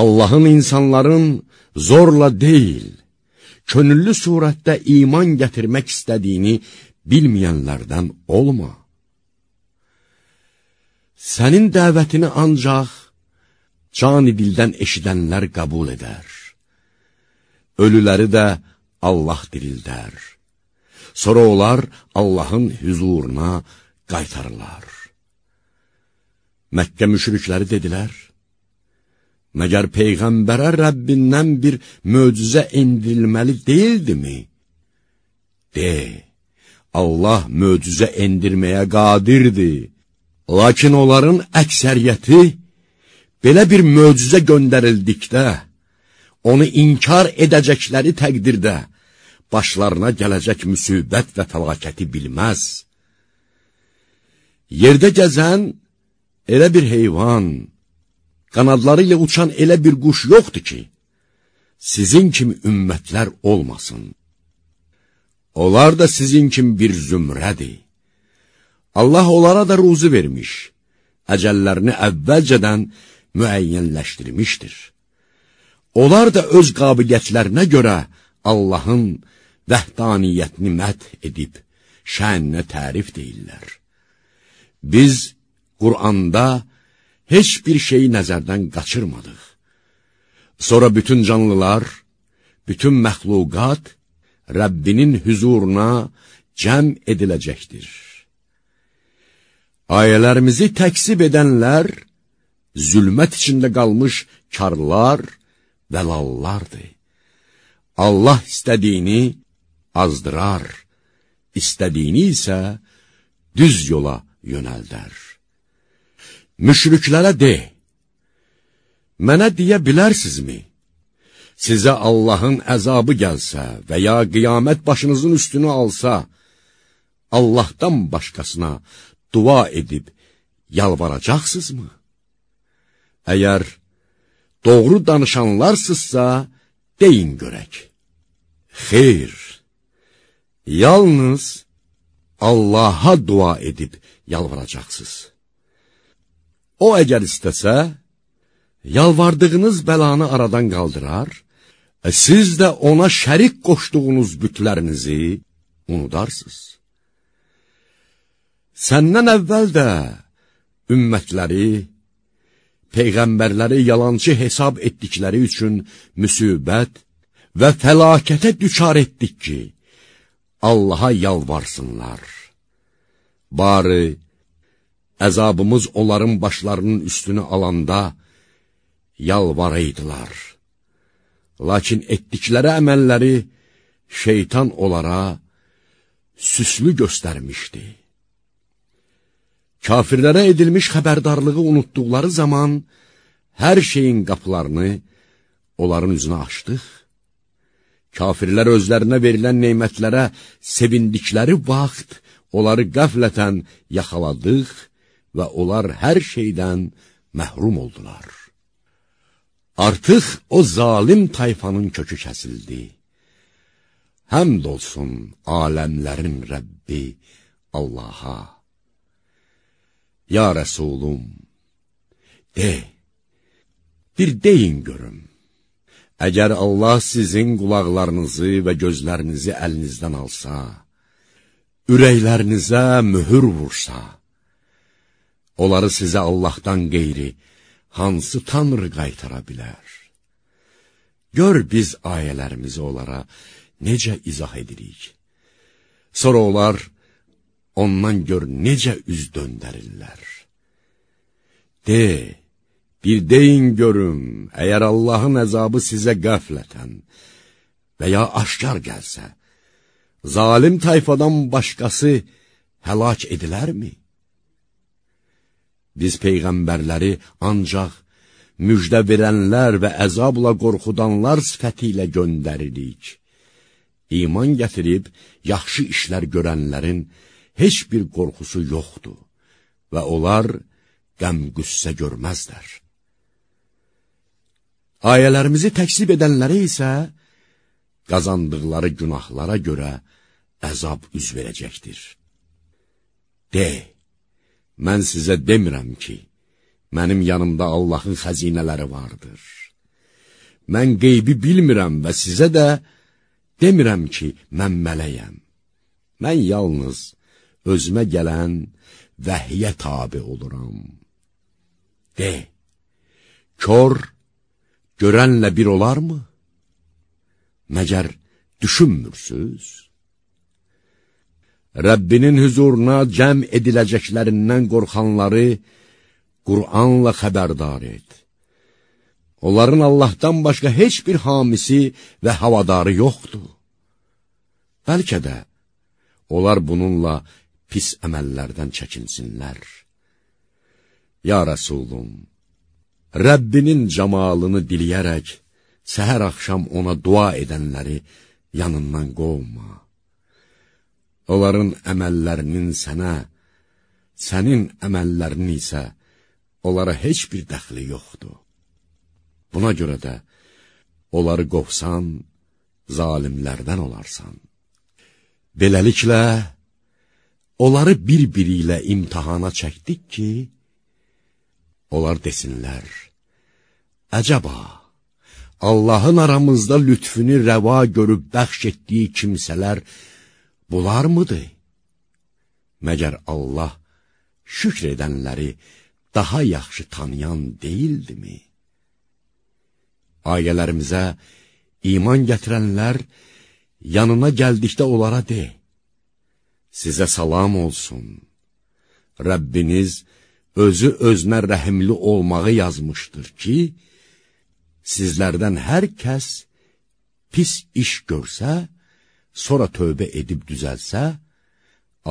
Allahın insanların zorla deyil, könüllü surətdə iman gətirmək istədiyini bilməyənlərdən olma. Sənin dəvətini ancaq cani dildən eşidənlər qəbul edər. Ölüləri də Allah dirildər. Sonra onlar Allahın hüzuruna qaytarırlar. Məkkə müşrikləri dedilər, Məgər Peyğəmbərə Rəbbindən bir möcüzə endirilməli deyildimi? De, Allah möcüzə endirməyə qadirdir. Lakin onların əksəriyyəti belə bir möcüzə göndərildikdə, onu inkar edəcəkləri təqdirdə, başlarına gələcək müsibət və fəlakəti bilməz. Yerdə gəzən elə bir heyvan, qanadları ilə uçan elə bir quş yoxdur ki, sizin kimi ümmətlər olmasın. Onlar da sizin kimi bir zümrədir. Allah onlara da ruzu vermiş, əcəllərini əvvəlcədən müəyyənləşdirmişdir. Onlar da öz qabiliyyətlərinə görə Allahın vəhdaniyyətini məd edib, şəninə tərif deyirlər. Biz Quranda heç bir şeyi nəzərdən qaçırmadıq. Sonra bütün canlılar, bütün məxluqat Rəbbinin hüzuruna cəm ediləcəkdir. Ayələrimizi təksib edənlər, zülmət içində qalmış karlar və lallardır. Allah istədiyini azdırar, istədiyini isə düz yola yönəldər. Müşriklərə de, mənə deyə bilərsinizmi? Sizə Allahın əzabı gəlsə və ya qiyamət başınızın üstünü alsa, Allahdan başqasına dua edib yalvaracaqsınızmı? Əgər doğru danışanlarsızsa, deyin görək. Xeyr, yalnız Allaha dua edib yalvaracaqsınız. O əgər istəsə, yalvardığınız bəlanı aradan qaldırar, e, siz də ona şərik qoşduğunuz bütlərinizi unudarsınız. Səndən əvvəl də ümmətləri, peyğəmbərləri yalançı hesab etdikləri üçün müsibət və fəlakətə düçar etdik ki, Allaha yalvarsınlar. Barı, əzabımız onların başlarının üstünü alanda yalvaraydılar. Lakin etdikləri əməlləri şeytan onlara süslü göstərmişdi. Kafirlərə edilmiş xəbərdarlığı unutduqları zaman hər şeyin qapılarını onların üzünə açdıq. Kafirlər özlərinə verilən neymətlərə sevindikləri vaxt onları qəflətən yaxaladıq və onlar hər şeydən məhrum oldular. Artıq o zalim tayfanın kökü kəsildi. Həmd olsun aləmlərin Rəbbi Allaha. Ya Rəsulum, de, bir deyin görüm. Əgər Allah sizin qulaqlarınızı və gözlərinizi əlinizdən alsa, ürəklərinizə mühür vursa, onları sizə Allahdan qeyri hansı tanrı qaytara bilər? Gör biz ayələrimizi onlara necə izah edirik. Sonra onlar, ondan gör necə üz döndərirlər. De, bir deyin görüm, əgər Allahın əzabı sizə qəflətən və ya aşkar gəlsə, zalim tayfadan başqası həlak edilərmi? Biz peyğəmbərləri ancaq müjdə verənlər və əzabla qorxudanlar sifəti ilə göndəririk. İman gətirib, yaxşı işlər görənlərin heç bir qorxusu yoxdur və onlar qəm-qüssə görməzlər. Ayələrimizi təksib edənlərə isə qazandıqları günahlara görə əzab üz verəcəkdir. De, mən sizə demirəm ki, mənim yanımda Allahın xəzinələri vardır. Mən qeybi bilmirəm və sizə də demirəm ki, mən mələyəm. Mən yalnız özümə gələn vəhyə tabi oluram. De, kör, görənlə bir olarmı? Məgər düşünmürsüz? Rəbbinin hüzuruna cəm ediləcəklərindən qorxanları Qur'anla xəbərdar et. Onların Allahdan başqa heç bir hamisi və havadarı yoxdur. Bəlkə də onlar bununla pis əməllərdən çəkinsinlər. Ya Rəsulum, Rəbbinin camalını diliyərək, səhər axşam ona dua edənləri yanından qovma. Onların əməllərinin sənə, sənin əməllərinin isə onlara heç bir dəxli yoxdur. Buna görə də onları qovsan, zalimlərdən olarsan. Beləliklə, onları bir-biri ilə imtihana çəkdik ki, onlar desinlər, Əcəba, Allahın aramızda lütfünü rəva görüb bəxş etdiyi kimsələr bunlar mıdır? Məgər Allah şükr edənləri daha yaxşı tanıyan deyildimi? Ayələrimizə iman gətirənlər yanına gəldikdə onlara de, sizə salam olsun. Rəbbiniz özü özünə rəhimli olmağı yazmışdır ki, sizlərdən hər kəs pis iş görsə, sonra tövbə edib düzəlsə,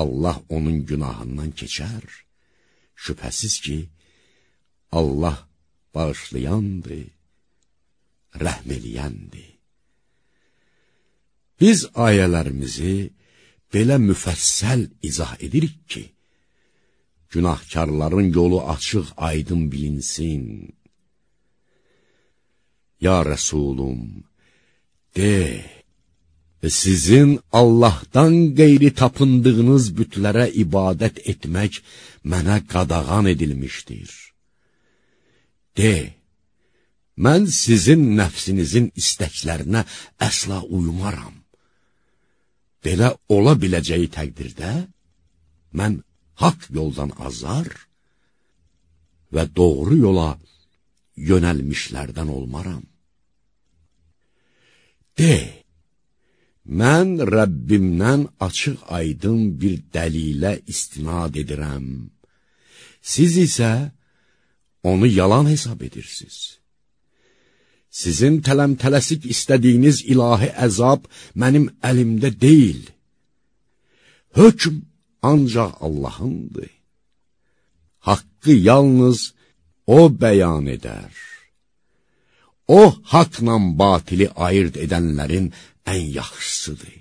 Allah onun günahından keçər. Şübhəsiz ki, Allah bağışlayandır, rəhm eləyəndir. Biz ayələrimizi belə müfəssəl izah edirik ki, günahkarların yolu açıq, aydın bilinsin. Ya Rəsulum, de, sizin Allahdan qeyri tapındığınız bütlərə ibadət etmək mənə qadağan edilmişdir. De, mən sizin nəfsinizin istəklərinə əsla uyumaram. belə ola biləcəyi təqdirdə, mən haqq yoldan azar və doğru yola yönəlmişlərdən olmaram. De, mən Rəbbimdən açıq aydın bir dəlilə istinad edirəm. Siz isə onu yalan hesab edirsiniz. Sizin tələm-tələsik istədiyiniz ilahi əzab mənim əlimdə deyil. Hökm ancaq Allahındır. Haqqı yalnız O bəyan edər. O, haqla batili ayırt edənlərin ən yaxşısıdır.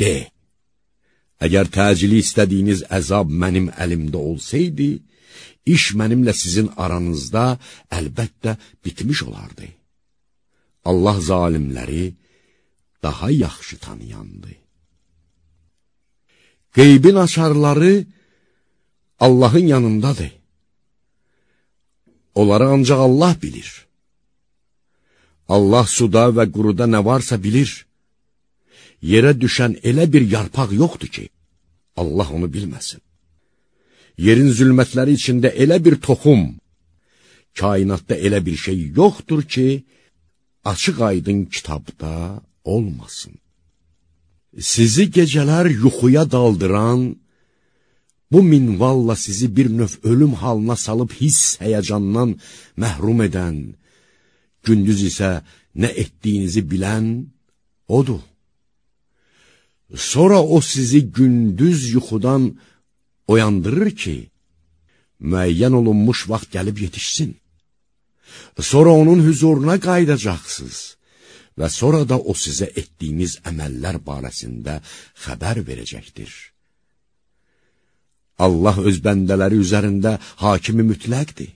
De, əgər təcili istədiyiniz əzab mənim əlimdə olsaydı, iş mənimlə sizin aranızda əlbəttə bitmiş olardı. Allah zalimləri daha yaxşı tanıyandı. Qeybin açarları Allahın yanındadır. Onları ancaq Allah bilir. Allah suda və quruda nə varsa bilir. Yerə düşən elə bir yarpaq yoxdur ki, Allah onu bilməsin. Yerin zülmətləri içində elə bir toxum, kainatda elə bir şey yoxdur ki, açıq aydın kitabda olmasın. Sizi gecələr yuxuya daldıran, bu minvalla sizi bir növ ölüm halına salıb hiss həyəcandan məhrum edən, gündüz isə nə etdiyinizi bilən odur. Sonra o sizi gündüz yuxudan oyandırır ki, müəyyən olunmuş vaxt gəlib yetişsin. Sonra onun hüzuruna qaydacaqsınız və sonra da o sizə etdiyiniz əməllər barəsində xəbər verəcəkdir. Allah öz bəndələri üzərində hakimi mütləqdir.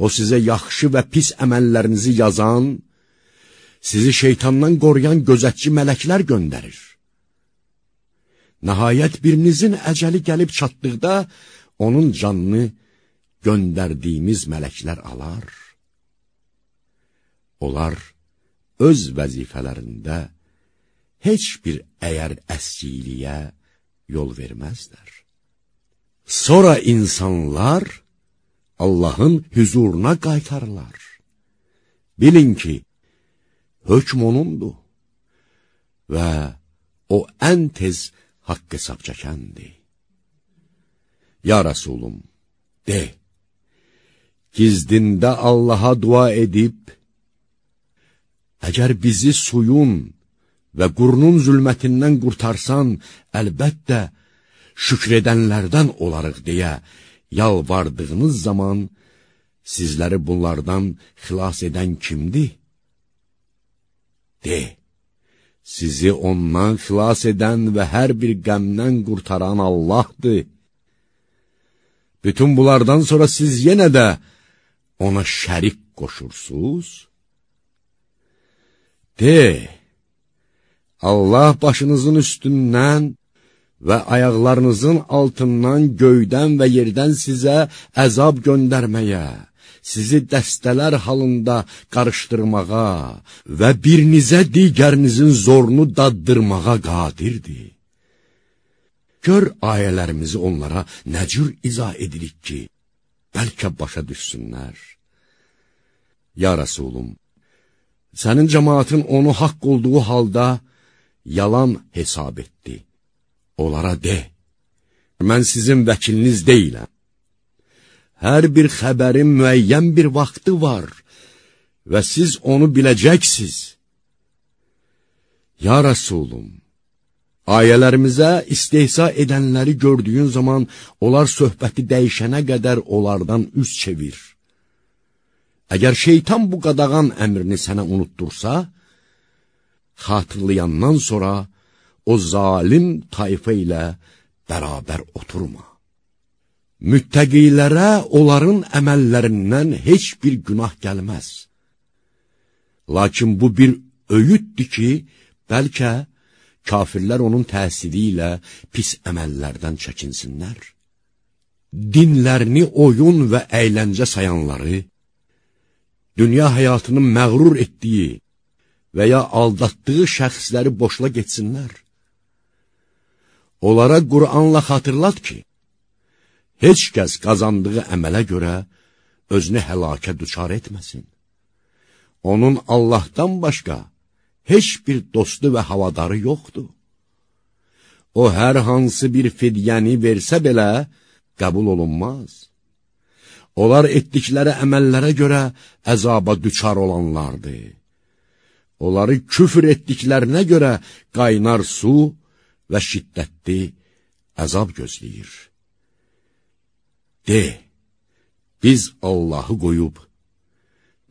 O sizə yaxşı və pis əməllərinizi yazan, sizi şeytandan qoruyan gözətçi mələklər göndərir. Nəhayət birinizin əcəli gəlib çatdıqda, onun canını göndərdiyimiz mələklər alar. Onlar öz vəzifələrində heç bir əyər əskiliyə yol verməzlər. Sonra insanlar Allahın hüzuruna qaytarlar. Bilin ki, hökm onundur və o ən tez haqq hesab çəkəndir. Ya Rəsulum, de, gizdində Allaha dua edib, əgər bizi suyun və qurunun zülmətindən qurtarsan, əlbəttə, şükr edənlərdən olarıq deyə yalvardığınız zaman sizləri bunlardan xilas edən kimdir? De, sizi ondan xilas edən və hər bir qəmdən qurtaran Allahdır. Bütün bunlardan sonra siz yenə də ona şərik qoşursuz? De, Allah başınızın üstündən və ayaqlarınızın altından göydən və yerdən sizə əzab göndərməyə, sizi dəstələr halında qarışdırmağa və birinizə digərinizin zorunu daddırmağa qadirdir. Gör ayələrimizi onlara nə cür izah edirik ki, bəlkə başa düşsünlər. Ya Rəsulum, sənin cəmaatın onu haqq olduğu halda yalan hesab etdi. Onlara de, mən sizin vəkiliniz deyiləm. Hər bir xəbərin müəyyən bir vaxtı var və siz onu biləcəksiniz. Ya Rəsulum, ayələrimizə istehsa edənləri gördüyün zaman onlar söhbəti dəyişənə qədər onlardan üz çevir. Əgər şeytan bu qadağan əmrini sənə unuttursa, xatırlayandan sonra o zalim tayfa ilə bərabər oturma. Müttəqilərə onların əməllərindən heç bir günah gəlməz. Lakin bu bir öyüddür ki, bəlkə kafirlər onun təsiri ilə pis əməllərdən çəkinsinlər. Dinlərini oyun və əyləncə sayanları, dünya həyatının məğrur etdiyi və ya aldatdığı şəxsləri boşla getsinlər. Onlara Qur'anla xatırlat ki, heç kəs qazandığı əmələ görə özünü həlakə düçar etməsin. Onun Allahdan başqa heç bir dostu və havadarı yoxdur. O, hər hansı bir fidyəni versə belə, qəbul olunmaz. Onlar etdikləri əməllərə görə əzaba düçar olanlardır. Onları küfür etdiklərinə görə qaynar su və şiddətli əzab gözləyir. De, biz Allahı qoyub,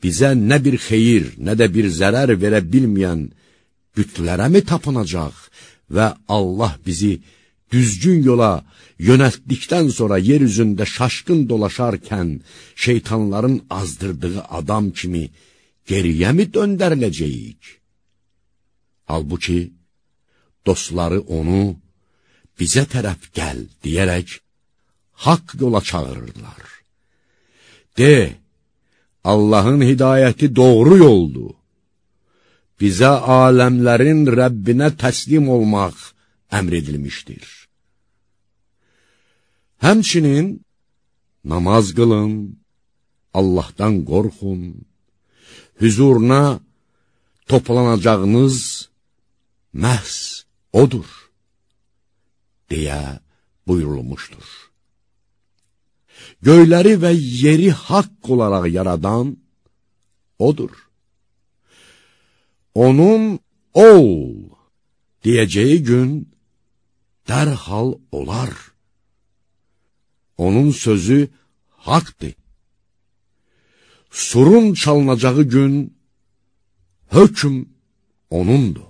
bizə nə bir xeyir, nə də bir zərər verə bilməyən bütlərə mi tapınacaq və Allah bizi düzgün yola yönəltdikdən sonra yer üzündə şaşqın dolaşarkən şeytanların azdırdığı adam kimi geriyə mi döndəriləcəyik? Halbuki, dostları onu bizə tərəf gəl deyərək haqq yola çağırırlar. De, Allahın hidayəti doğru yoldur. Bizə aləmlərin Rəbbinə təslim olmaq əmr edilmişdir. Həmçinin namaz qılın, Allahdan qorxun, hüzuruna toplanacağınız məhz odur, deyə buyurulmuşdur. Göyləri və yeri haqq olaraq yaradan odur. Onun ol deyəcəyi gün dərhal olar. Onun sözü haqdır. Surun çalınacağı gün hökm onundur.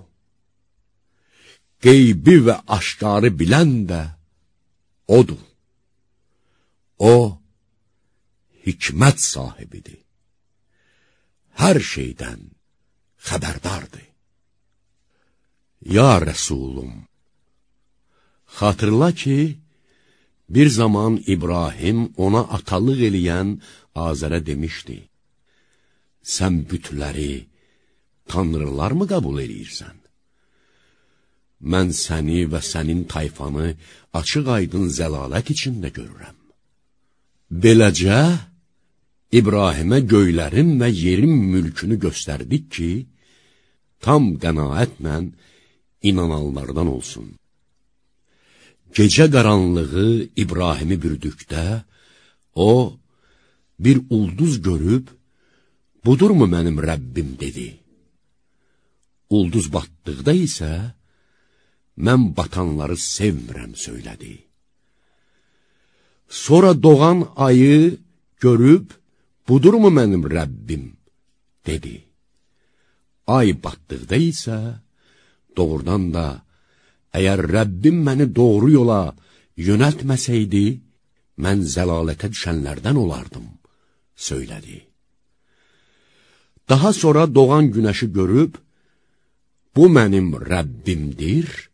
Qeybi və aşkarı bilən də odur. O, hikmət sahibidir. Hər şeydən xəbərdardır. Ya Rəsulum, xatırla ki, bir zaman İbrahim ona atalıq eləyən Azərə demişdi, sən bütləri, tanrılar mı qəbul eləyirsən? Mən səni və sənin tayfanı açıq aydın zəlalət içində görürəm. Beləcə, İbrahimə göylərin və yerin mülkünü göstərdik ki, tam qənaətlə inananlardan olsun. Gecə qaranlığı İbrahimi bürdükdə, o, bir ulduz görüb, budurmu mənim Rəbbim dedi. Ulduz batdıqda isə, mən batanları sevmirəm söylədi. Sonra doğan ayı görüb, budurmu mənim Rəbbim, dedi. Ay batdıqda isə, doğrudan da, əgər Rəbbim məni doğru yola yönəltməsəydi, mən zəlalətə düşənlərdən olardım, söylədi. Daha sonra doğan günəşi görüb, bu mənim Rəbbimdir,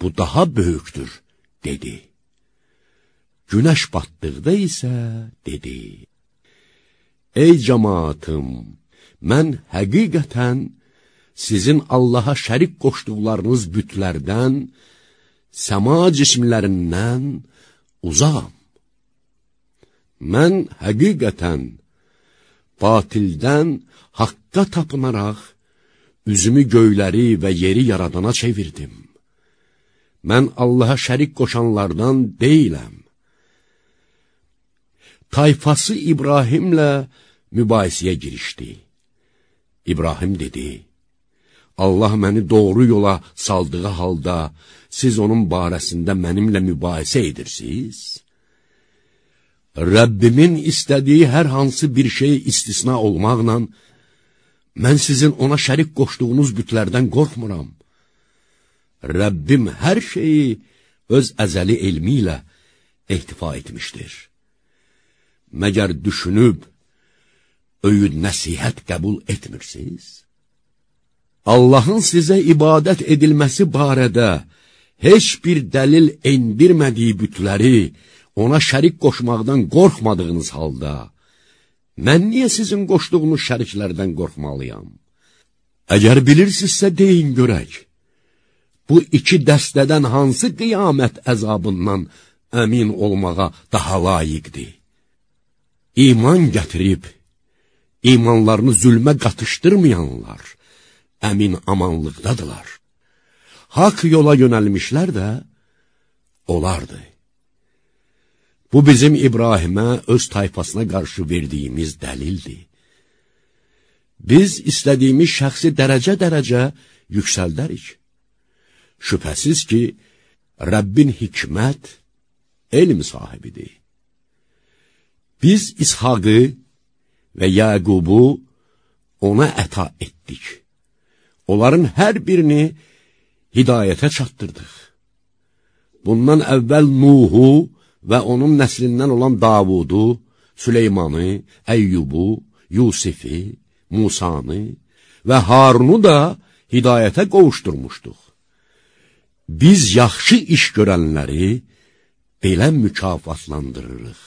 bu daha böyükdür, dedi. Günəş batdıqda isə dedi, Ey cəmaatım, mən həqiqətən sizin Allaha şərik qoşduqlarınız bütlərdən, səma cismlərindən uzağam. Mən həqiqətən batildən haqqa tapınaraq, üzümü göyləri və yeri yaradana çevirdim. Mən Allaha şərik qoşanlardan deyiləm. Tayfası İbrahimlə mübahisəyə girişdi. İbrahim dedi, Allah məni doğru yola saldığı halda, siz onun barəsində mənimlə mübahisə edirsiniz? Rəbbimin istədiyi hər hansı bir şey istisna olmaqla, mən sizin ona şərik qoşduğunuz bütlərdən qorxmuram. Rəbbim hər şeyi öz əzəli elmi ilə ehtifa etmişdir. Məgər düşünüb, öyüd nəsihət qəbul etmirsiniz? Allahın sizə ibadət edilməsi barədə heç bir dəlil endirmədiyi bütləri ona şərik qoşmaqdan qorxmadığınız halda, mən niyə sizin qoşduğunuz şəriklərdən qorxmalıyam? Əgər bilirsinizsə deyin görək. Bu iki dəstədən hansı qiyamət əzabından əmin olmağa daha layiqdir? İman gətirib, imanlarını zülmə qatışdırmayanlar əmin amanlıqdadılar. Hak yola yönəlmişlər də olardı. Bu bizim İbrahimə öz tayfasına qarşı verdiyimiz dəlildir. Biz istədiyimiz şəxsi dərəcə-dərəcə yüksəldərik. Şübhəsiz ki, Rəbbin hikmət, elm sahibidir. Biz İshaqı və Yəqubu ona əta etdik. Onların hər birini hidayətə çatdırdıq. Bundan əvvəl Nuhu və onun nəslindən olan Davudu, Süleymanı, Əyyubu, Yusifi, Musanı və Harunu da hidayətə qovuşdurmuşduq. Biz yaxşı iş görənləri belə mükafatlandırırıq.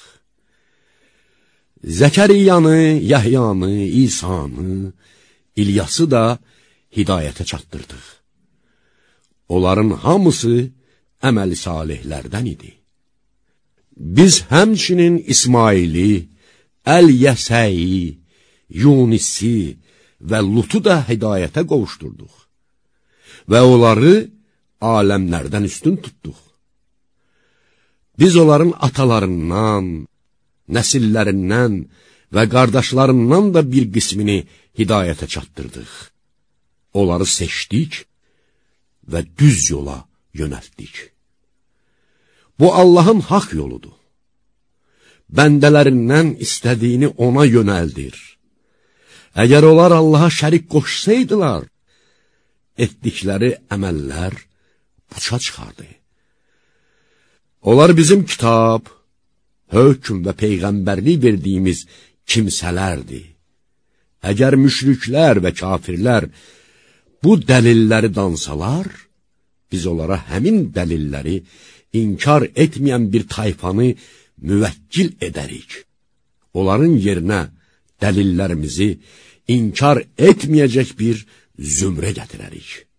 Zəkəriyanı, Yəhyanı, İsanı, İlyası da hidayətə çatdırdıq. Onların hamısı əməli salihlərdən idi. Biz həmçinin İsmaili, Əl-Yəsəyi, Yunisi və Lutu da hidayətə qovuşdurduq və onları aləmlərdən üstün tutduq. Biz onların atalarından, nəsillərindən və qardaşlarından da bir qismini hidayətə çatdırdıq. Onları seçdik və düz yola yönəltdik. Bu Allahın haq yoludur. Bəndələrindən istədiyini ona yönəldir. Əgər onlar Allaha şərik qoşsaydılar, etdikləri əməllər puça çıxardı. Onlar bizim kitab, hökm və peyğəmbərlik verdiyimiz kimsələrdir. Əgər müşriklər və kafirlər bu dəlilləri dansalar, biz onlara həmin dəlilləri inkar etməyən bir tayfanı müvəkkil edərik. Onların yerinə dəlillərimizi inkar etməyəcək bir zümrə gətirərik.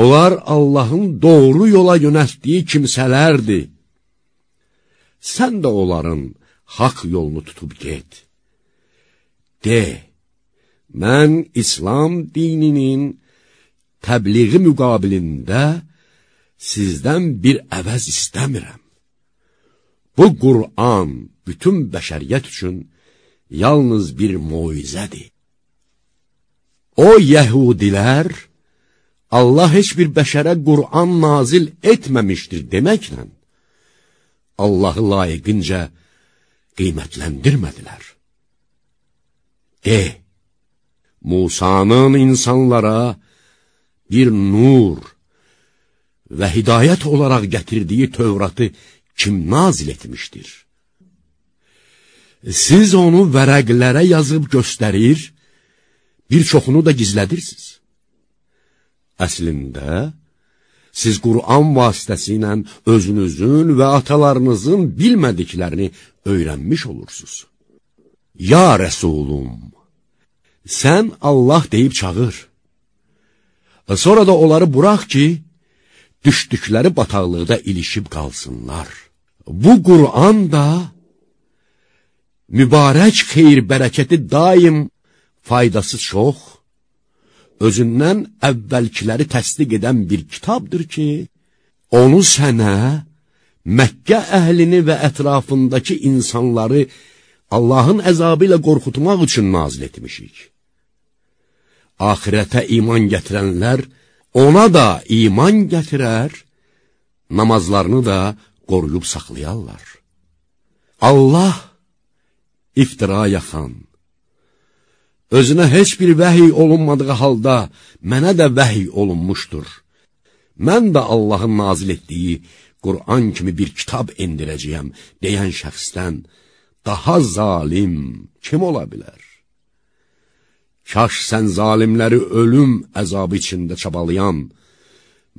Onlar Allahın doğru yola yönəltdiyi kimsələrdir. Sən də onların haqq yolunu tutub get. De, mən İslam dininin təbliği müqabilində sizdən bir əvəz istəmirəm. Bu Qur'an bütün bəşəriyyət üçün yalnız bir muizədir. O yəhudilər, Allah heç bir bəşərə Qur'an nazil etməmişdir deməklə, Allahı layiqincə qiymətləndirmədilər. De, Musanın insanlara bir nur və hidayət olaraq gətirdiyi Tövratı kim nazil etmişdir? Siz onu vərəqlərə yazıb göstərir, bir çoxunu da gizlədirsiniz. Əslində, siz Qur'an vasitəsilə özünüzün və atalarınızın bilmədiklərini öyrənmiş olursunuz. Ya Rəsulum, sən Allah deyib çağır. Sonra da onları burax ki, düşdükləri bataqlıqda ilişib qalsınlar. Bu Qur'an da mübarək xeyir bərəkəti daim faydası çox, özündən əvvəlkiləri təsdiq edən bir kitabdır ki, onu sənə, Məkkə əhlini və ətrafındakı insanları Allahın əzabı ilə qorxutmaq üçün nazil etmişik. Ahirətə iman gətirənlər ona da iman gətirər, namazlarını da qoruyub saxlayarlar. Allah iftira yaxan, özünə heç bir vəhiy olunmadığı halda mənə də vəhiy olunmuşdur. Mən də Allahın nazil etdiyi Qur'an kimi bir kitab endirəcəyəm deyən şəxsdən daha zalim kim ola bilər? Kaş sən zalimləri ölüm əzabı içində çabalayan,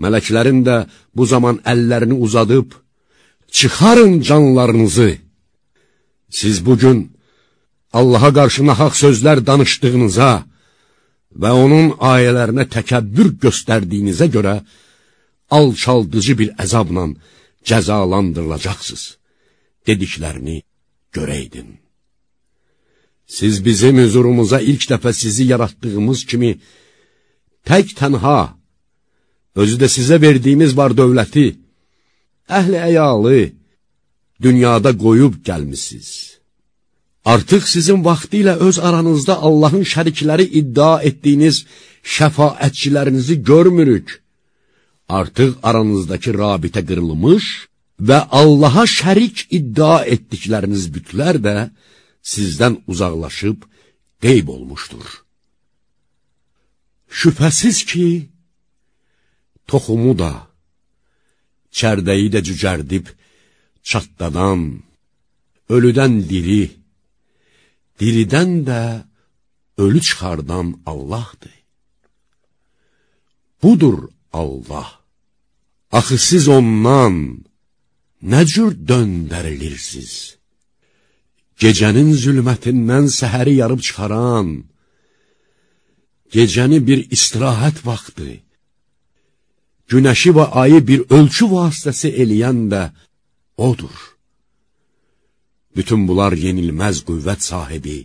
mələklərin də bu zaman əllərini uzadıb, çıxarın canlarınızı. Siz bugün Allaha qarşı nahaq sözlər danışdığınıza, və onun ayələrinə təkəbbür göstərdiyinizə görə alçaldıcı bir əzabla cəzalandırılacaqsınız, dediklərini görəydin. Siz bizim hüzurumuza ilk dəfə sizi yaratdığımız kimi tək tənha, özü də sizə verdiyimiz var dövləti, əhli əyalı, dünyada qoyub gəlmişsiniz. Artıq sizin vaxtı ilə öz aranızda Allahın şərikləri iddia etdiyiniz şəfaətçilərinizi görmürük. Artıq aranızdakı rabitə qırılmış və Allaha şərik iddia etdikləriniz bütlər də sizdən uzaqlaşıb qeyb olmuşdur. Şübhəsiz ki, toxumu da, çərdəyi də cücərdib, çatdadan, ölüdən diri, diridən də ölü çıxardan Allahdır. Budur Allah. Axı siz ondan nə cür döndərilirsiniz? Gecənin zülmətindən səhəri yarıb çıxaran, gecəni bir istirahət vaxtı, günəşi və ayı bir ölçü vasitəsi eləyən də odur. Bütün bunlar yenilməz qüvvət sahibi,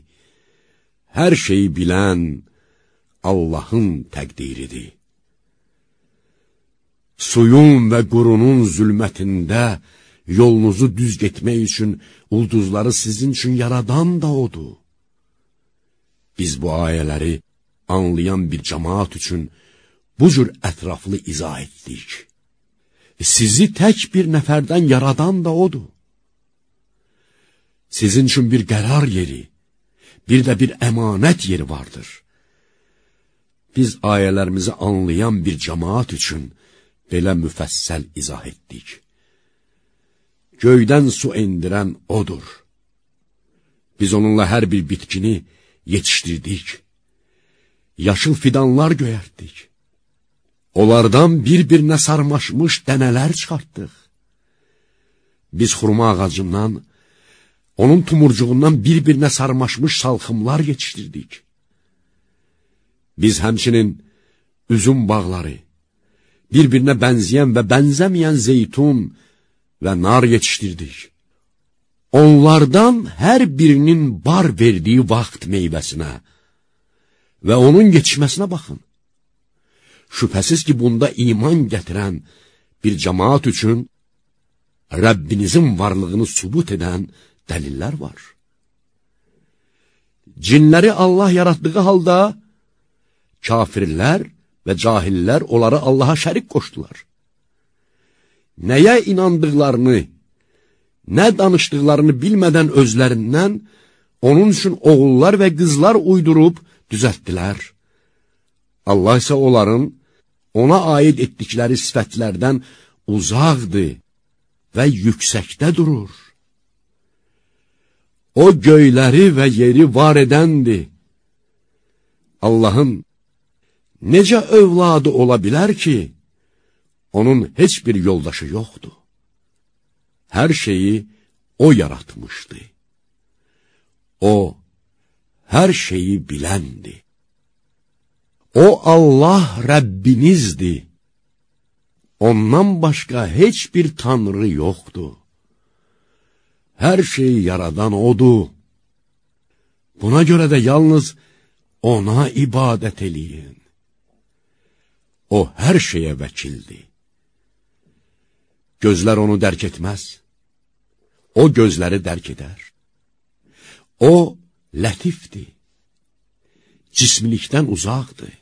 hər şeyi bilən Allahın təqdiridir. Suyun və qurunun zülmətində yolunuzu düz getmək üçün ulduzları sizin üçün yaradan da odur. Biz bu ayələri anlayan bir cəmaat üçün bu cür ətraflı izah etdik. Sizi tək bir nəfərdən yaradan da odur. Sizin üçün bir qərar yeri, bir də bir əmanət yeri vardır. Biz ayələrimizi anlayan bir cəmaat üçün belə müfəssəl izah etdik. Göydən su endirən odur. Biz onunla hər bir bitkini yetişdirdik. Yaşıl fidanlar göyərtdik. Onlardan bir-birinə sarmaşmış dənələr çıxartdıq. Biz xurma ağacından, onun tumurcuğundan bir-birinə sarmaşmış salxımlar yetişdirdik. Biz həmçinin üzüm bağları, bir-birinə bənzəyən və bənzəməyən zeytun və nar yetişdirdik. Onlardan hər birinin bar verdiyi vaxt meyvəsinə və onun yetişməsinə baxın. Şübhəsiz ki, bunda iman gətirən bir cəmaat üçün Rəbbinizin varlığını subut edən dəlillər var. Cinləri Allah yaratdığı halda kafirlər və cahillər onları Allaha şərik qoşdular. Nəyə inandıqlarını, nə danışdıqlarını bilmədən özlərindən onun üçün oğullar və qızlar uydurub düzəltdilər. Allah isə onların ona aid etdikləri sifətlərdən uzaqdır və yüksəkdə durur. O göyləri və yeri var edəndir. Allahın necə övladı ola bilər ki, onun heç bir yoldaşı yoxdur. Hər şeyi O yaratmışdı. O, hər şeyi biləndir. O Allah Rəbbinizdir. Ondan başqa heç bir tanrı yoxdur. Hər şeyi yaradan O'dur. Buna görə də yalnız Ona ibadət eləyin. O hər şeyə vəkildir. Gözlər onu dərk etməz. O gözləri dərk edər. O lətifdir. Cismilikdən uzaqdır.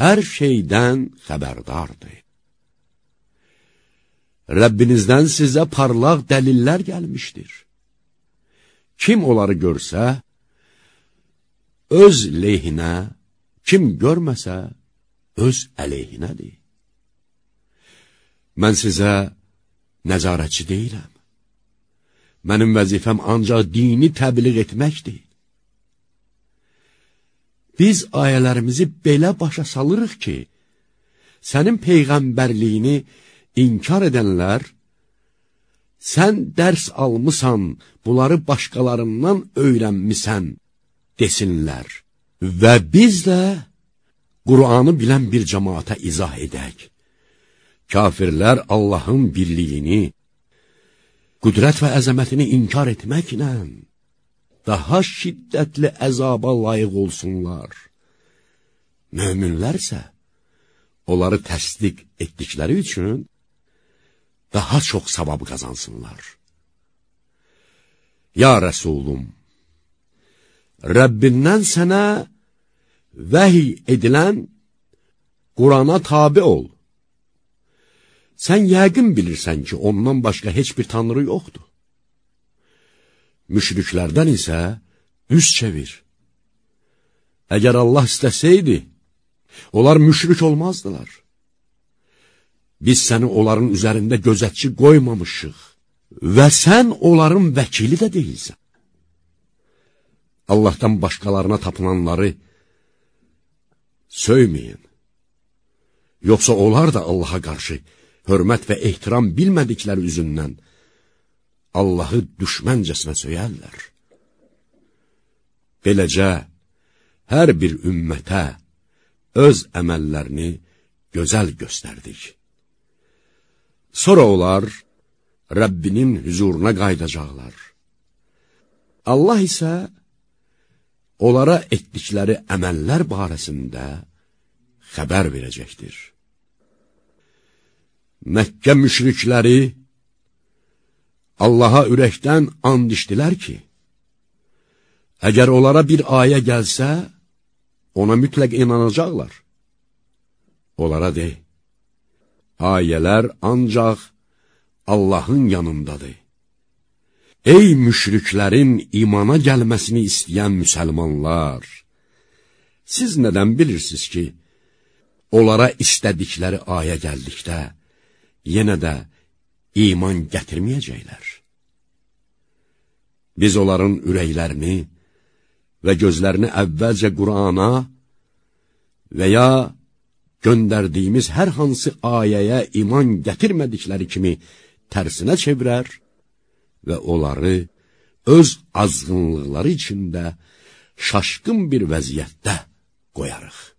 Hər şeydən xəbərdardır. Rəbbinizdən sizə parlaq dəlillər gəlmişdir. Kim onları görsə, öz lehinə, kim görməsə, öz əleyhinədir. Mən sizə nəzarətçi deyiləm. Mənim vəzifəm ancaq dini təbliğ etməkdir. Biz ayələrimizi belə başa salırıq ki, sənin peyğəmbərliyini inkar edənlər, sən dərs almısan, bunları başqalarından öyrənmisən, desinlər. Və biz də Qur'anı bilən bir cəmaata izah edək. Kafirlər Allahın birliyini, qüdrət və əzəmətini inkar etməklə daha şiddətli əzaba layiq olsunlar. Möminlərsə, onları təsdiq etdikləri üçün daha çox savab qazansınlar. Ya Rəsulum, Rəbbindən sənə vəhiy edilən Qurana tabi ol. Sən yəqin bilirsən ki, ondan başqa heç bir tanrı yoxdur. Müşriklərdən isə üz çevir. Əgər Allah istəsəydi, onlar müşrik olmazdılar. Biz səni onların üzərində gözətçi qoymamışıq və sən onların vəkili də deyilsən. Allahdan başqalarına tapılanları söyməyin. Yoxsa onlar da Allaha qarşı hörmət və ehtiram bilmədikləri üzündən Allahı düşməncəsinə söyərlər. Beləcə, hər bir ümmətə öz əməllərini gözəl göstərdik. Sonra onlar Rəbbinin hüzuruna qaydacaqlar. Allah isə onlara etdikləri əməllər barəsində xəbər verəcəkdir. Məkkə müşrikləri Allaha ürəkdən and içdilər ki, əgər onlara bir ayə gəlsə, ona mütləq inanacaqlar. Onlara de, ayələr ancaq Allahın yanındadır. Ey müşriklərin imana gəlməsini istəyən müsəlmanlar! Siz nədən bilirsiniz ki, onlara istədikləri ayə gəldikdə, yenə də iman gətirməyəcəklər. Biz onların ürəklərini və gözlərini əvvəlcə Qurana və ya göndərdiyimiz hər hansı ayəyə iman gətirmədikləri kimi tərsinə çevirər və onları öz azğınlıqları içində şaşqın bir vəziyyətdə qoyarıq.